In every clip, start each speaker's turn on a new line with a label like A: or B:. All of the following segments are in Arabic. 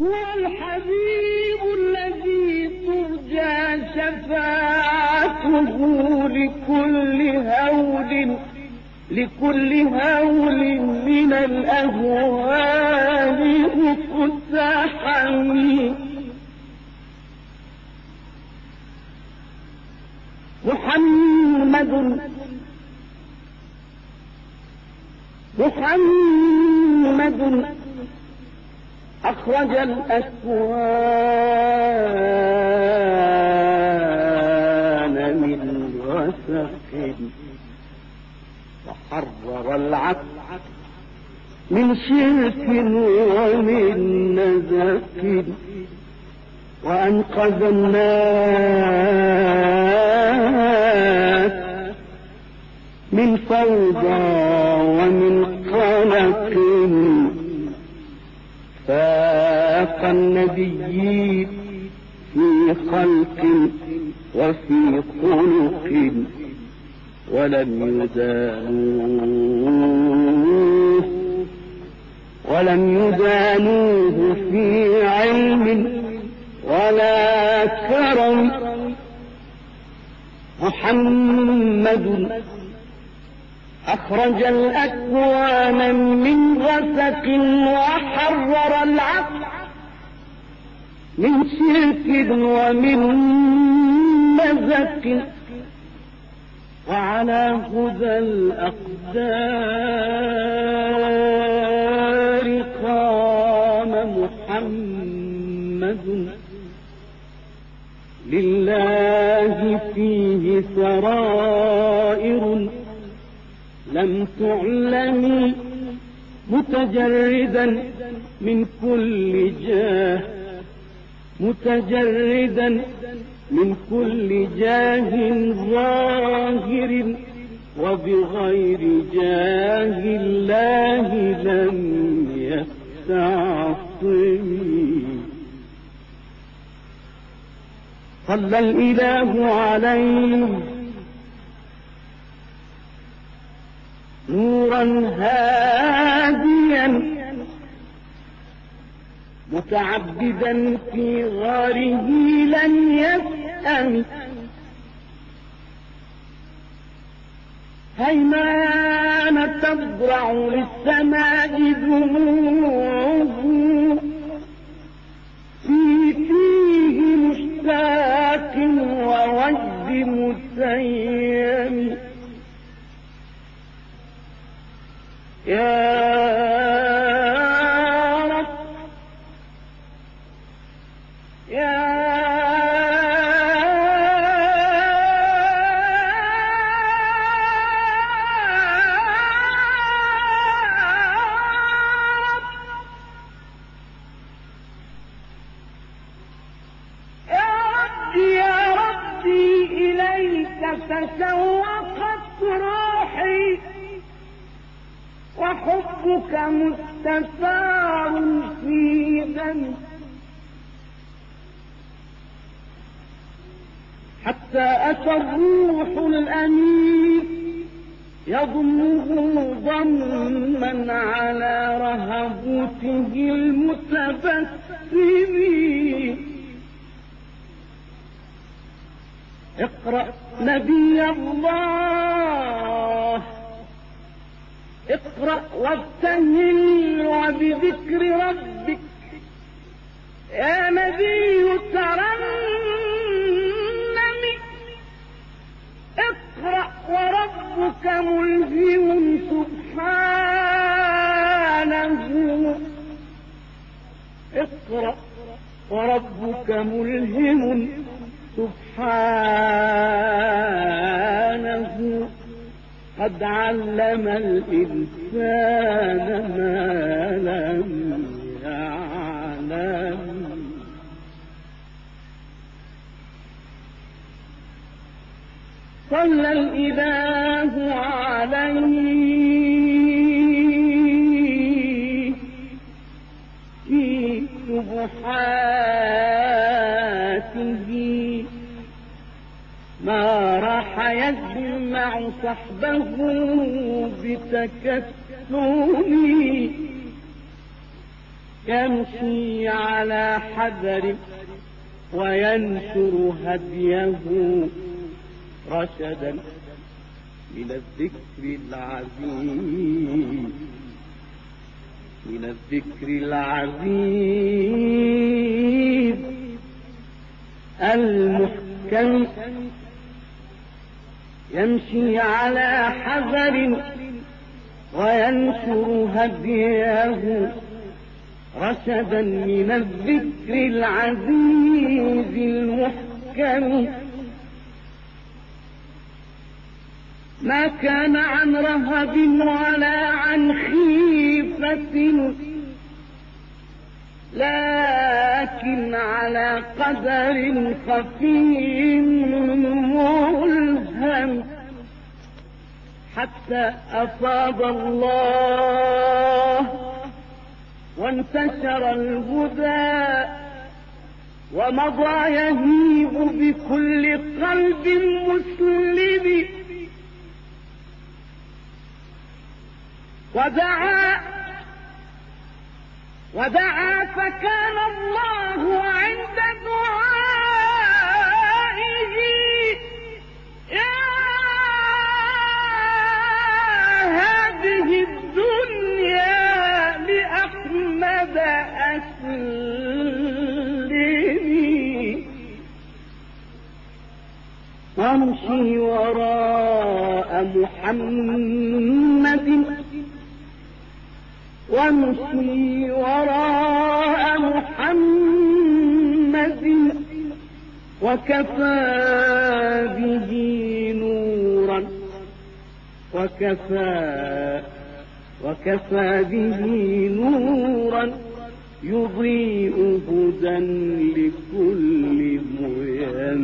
A: هو الحبيب الذي ترجى شفاعته لكل هول لكل هول من الأهوال مقتحم محمد محمد أخرج الأكوان من وسخ وحرر العقل من شرك ومن نزك وأنقذ الناس من فوضى ومن قلق فاق النبيين في خلق وفي خلق ولم يدانوه ولم يدانوه في علم ولا كرم. محمد أخرج الأكوان من غسق وحرر العقل. من شرك ومن مزق. وعلى هدى الأقدار قام محمد. لله فيه سرائر لم تعلم متجردا من كل جاه. متجردا من كل جاه ظاهر وبغير جاه الله لم يستعصم. صلى الإله عليه نورا هاديا متعبدا في غاره لن يسأم. هيمان تضرع للسماء دموعه في فيه مشتاق ووجد مسيم. يا المتبسم اقرأ نبي الله. اقرأ وابتهل وبذكر ربك. يا نبي ترنم اقرأ وربك ملهم. وربك ملهم سبحانه قد علم الإنسان ما لم يعلم. صلى الإله عليه في سبحاته ما راح يجمع صحبه بتكتم. يمشي على حذر وينشر هديه رشدا من الذكر العزيز من الذكر العزيز المحكم يمشي على حذر وينشر هديه رشدا من الذكر العزيز المحكم. ما كان عن رهب ولا عن خيفة لكن على قدر خفي ملهم. حتى أفاض الله وانتشر الهدى ومضى يهيب بكل قلب مسلم. ودعا ودعا فكان الله عند دعائه. يا هذه الدنيا لأحمد أسلمي وامشي وراء محمد وامشي وراء محمد وكفى به نورا وكفى وكفى به نورا يضيء هدى لكل ميمن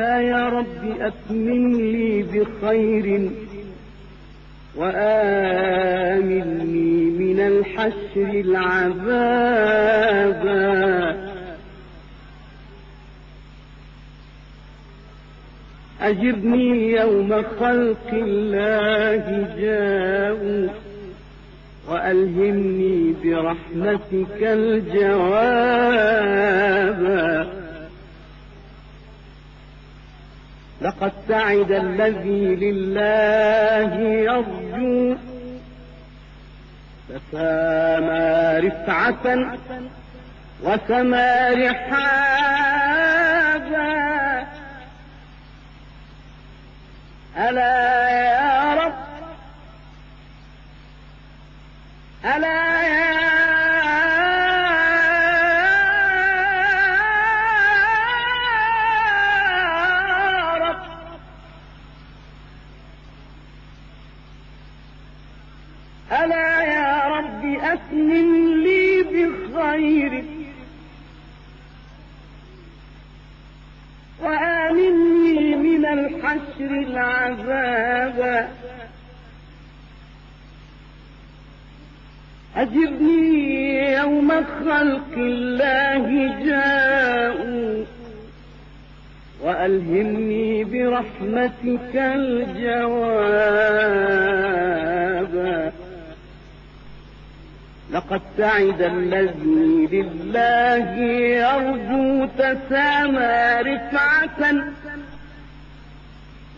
A: ألا يا رب أتمم لي بخير وآمني من الحشر العذاب أجرني يوم خلق الله جاءوا وألهمني برحمتك الجواب لقد سعد الذي لله يرجو. فسامى رفعة وسمى رحابا ألا يا رب ألا يا برحمتك الجواب. لقد سعد الذي لله يرجو تسامى رفعة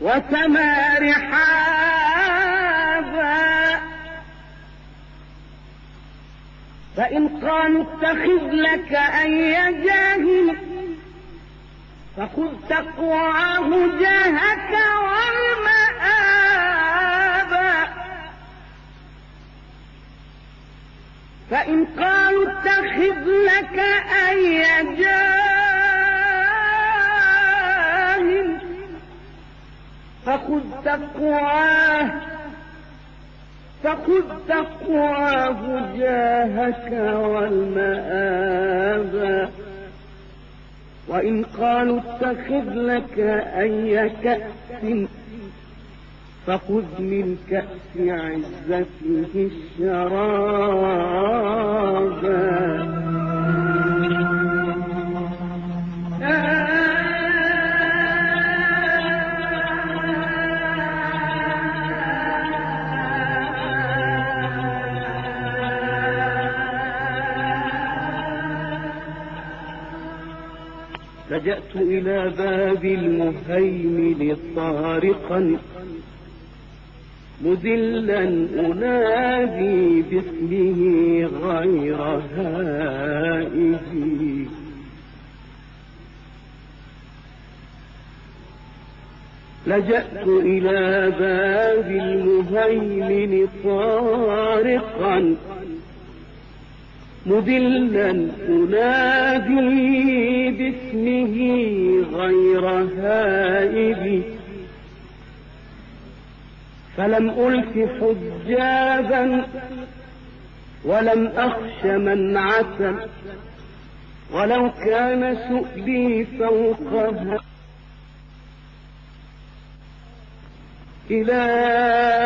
A: وسمى رحابا. فإن قالوا اتخذ لك أي جاهل فخذ تقواه جاهك والمآب. فإن قالوا اتخذ لك أي جاهل فخذ تقواه فخذ تقواه جاهك والمآب. وإن قالوا اتخذ لك أي كأس فخذ من كأس عزته الشرابا. لجأت إلى باب المهيمن طارقا. مذلا أنادي باسمه غير هائه لجأت إلى باب المهيمن طارقا. مذلا أنادي باسمه غير هائب فلم ألف حجابا ولم أخش منعة. ولو كان سؤلي فوقها. إله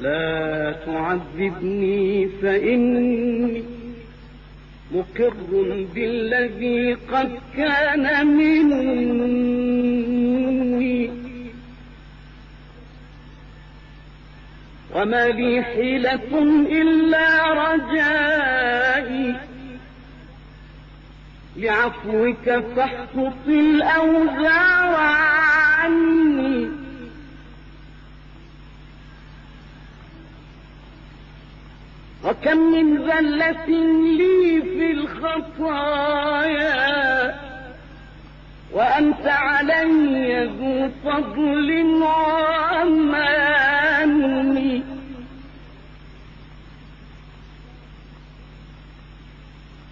A: لا تعذبني فإني مقر بالذي قد كان مني. وما لي حيلة إلا رجائي. لعفوك فاحفظ الأوزار عني. وكم من ذلة لي في الخطايا. وأنت علي ذو فضل وأمان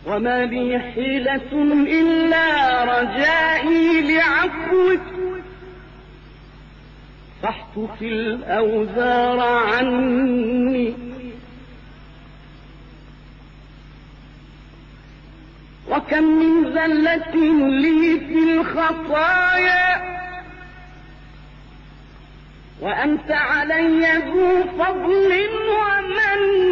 A: وما لي حيلة إلا رجائي لعفوك فاحطف الأوزار عني وكم ذلة لي في الخطايا. وأنت علي ذو فضل ومن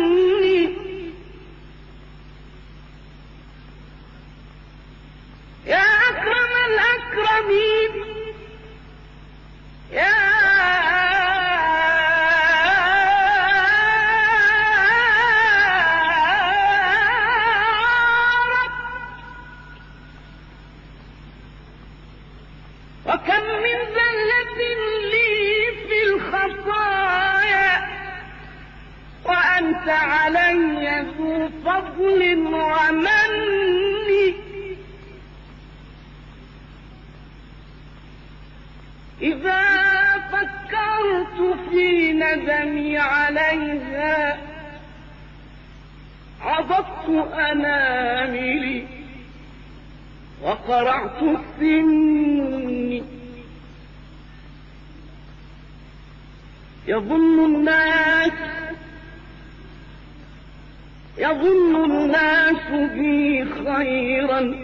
A: يظن الناس بي خيرا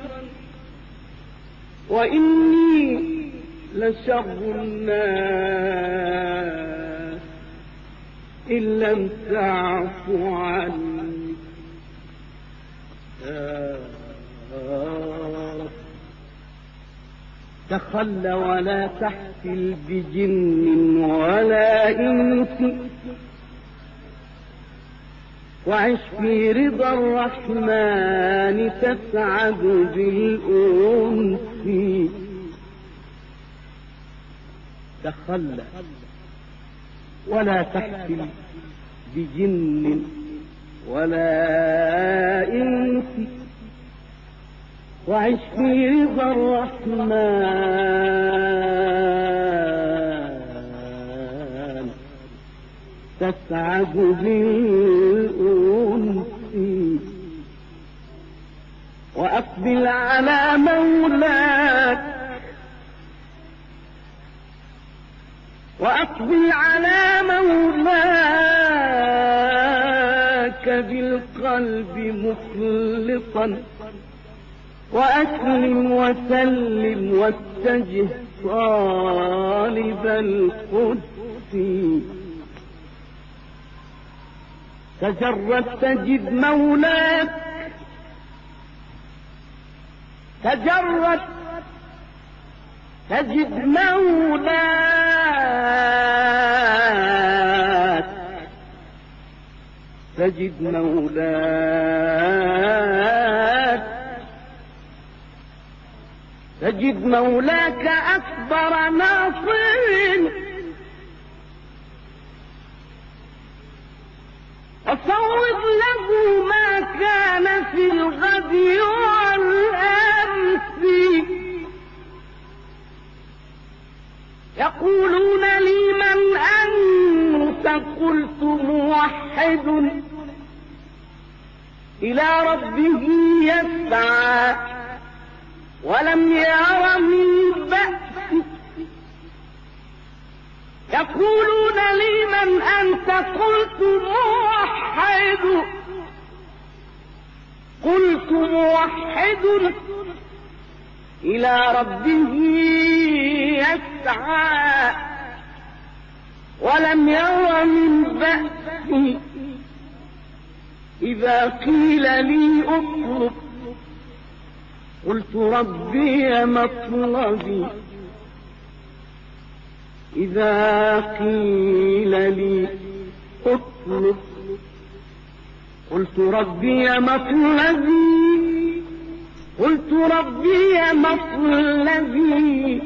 A: وإني لشر الناس إن لم تعف عني يا رب تخل ولا تحفل بجن ولا إنس. وعش في رضا الرحمن تسعد بالأنس تخلى ولا تحفل بجن ولا إنس. وعش في رضا الرحمن تسعد بالأنس وأقبل على مولاك وأقبل على مولاك بالقلب مخلصا. وأسلم وسلم واتجه طالب القدس. تجرد تجد مولاك. تجرد تجد مولاك. تجد مولاك. تجد مولاك أكبر ناصر. وصوب له ما كان في الغد والأمس. يقولون لي من أنت؟ قلت موحد. إلى ربه يسعى. ولم ير من بأس يقولون لي من أنت قلت موحد. قلت موحد إلى ربه يسعى. ولم ير من بأسي إذا قيل لي اطلب قلت ربي مطلبي. إذا قيل لي أطلب قلت ربي مطلبي قلت ربي مطلبي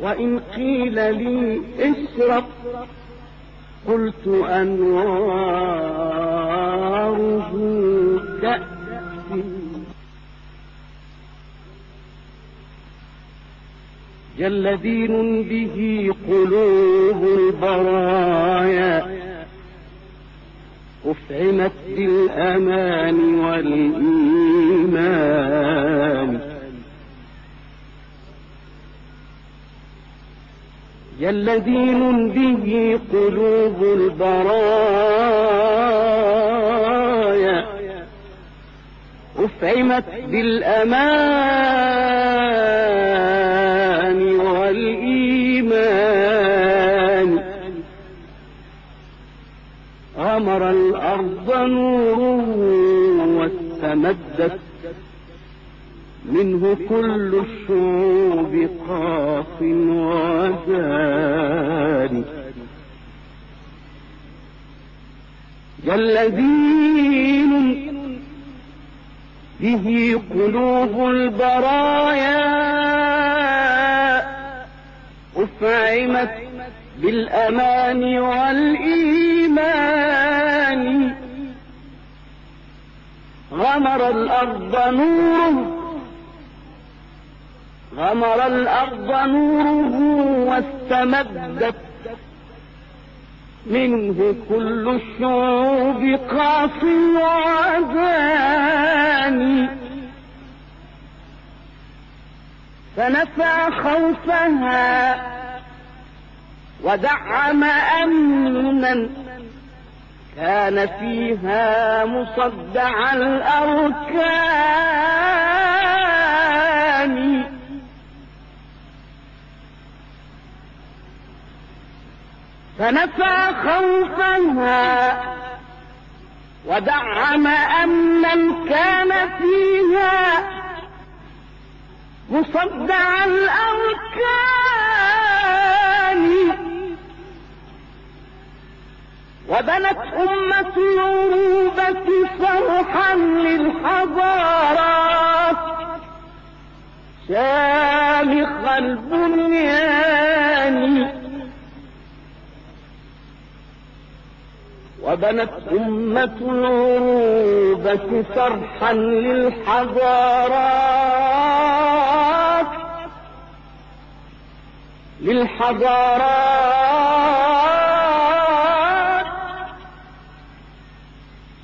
A: وإن قيل لي اشرب قلت أنواره كأسي جل دين به قلوب البرايا. أفعمت بالأمان والإيمان. جل دين به قلوب البرايا. أفعمت بالأمان. والإيمان غمر الأرض نوره واستمدت. منه كل الشعوب قاف وزاني جل دين به قلوب البرايا أفعمت بالأمان والإيمان. غمر الأرض نوره غمر الأرض نوره واستمدت. منه كل الشعوب قاف وعداني فنفى خوفها ودعم أمنا كان فيها مصدع الأركان. فنفى خوفها ودعم أمنا كان فيها مصدع الأركان. وبنت أمة العروبة فرحا للحضارات. شامخ البنيان. وبنت أمة العروبة فرحا للحضارات. للحضارات.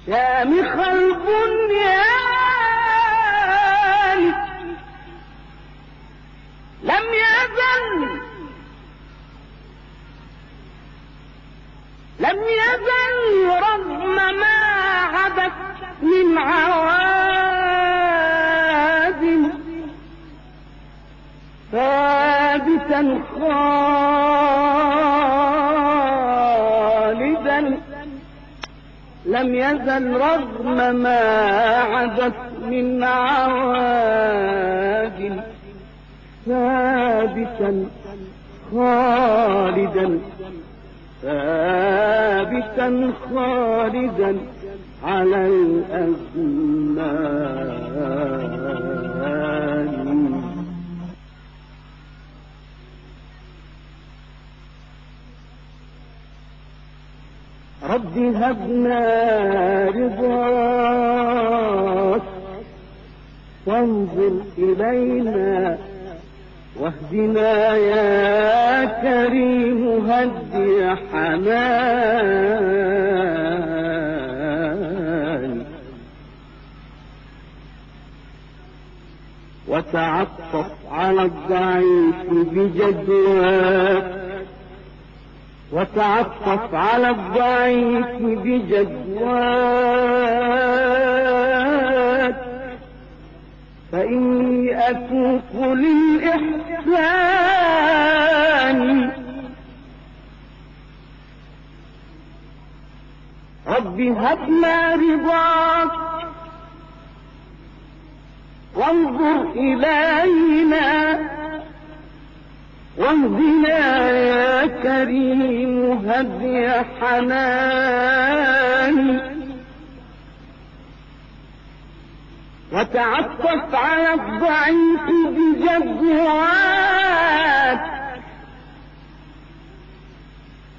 A: شامخ رب هبنا رضاك وانظر إلينا واهدنا يا كريم هدي حنان وتعطف على الضعيف بجدواك وتعطف على الضعيف بجدواك فإني أتوق للإحسان رب هبنا رضاك وانظر إلينا. واهدنا يا كريم هدي حنان وتعطف على الضعيف بجدوات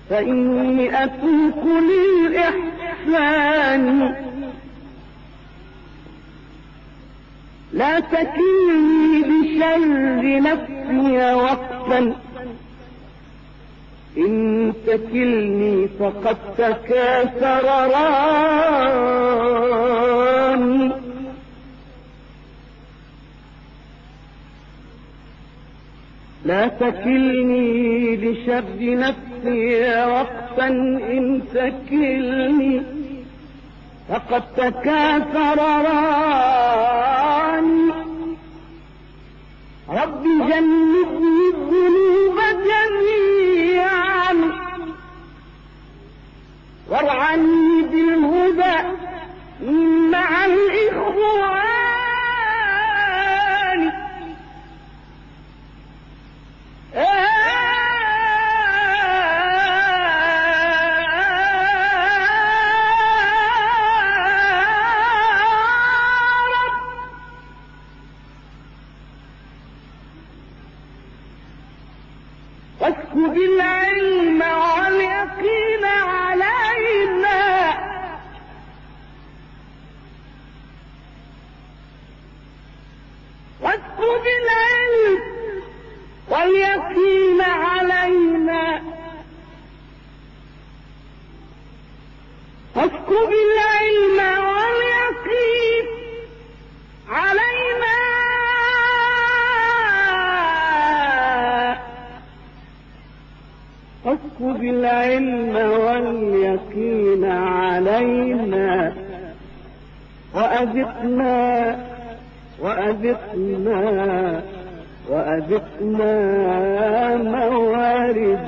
A: فإني أتوق للإحسان لا تكلني بشر نفسي وقتا. إن تكلني فقد تكاثر راني لا تكلني لشر نفسي وقتا إن تكلني فقد تكاثر راني. رب جنبني الذنوب جميعا. وارعني بالهدى مع الإخوان واسكب العلم واليقين علينا. وأذقنا وأذقنا وأذقنا مواد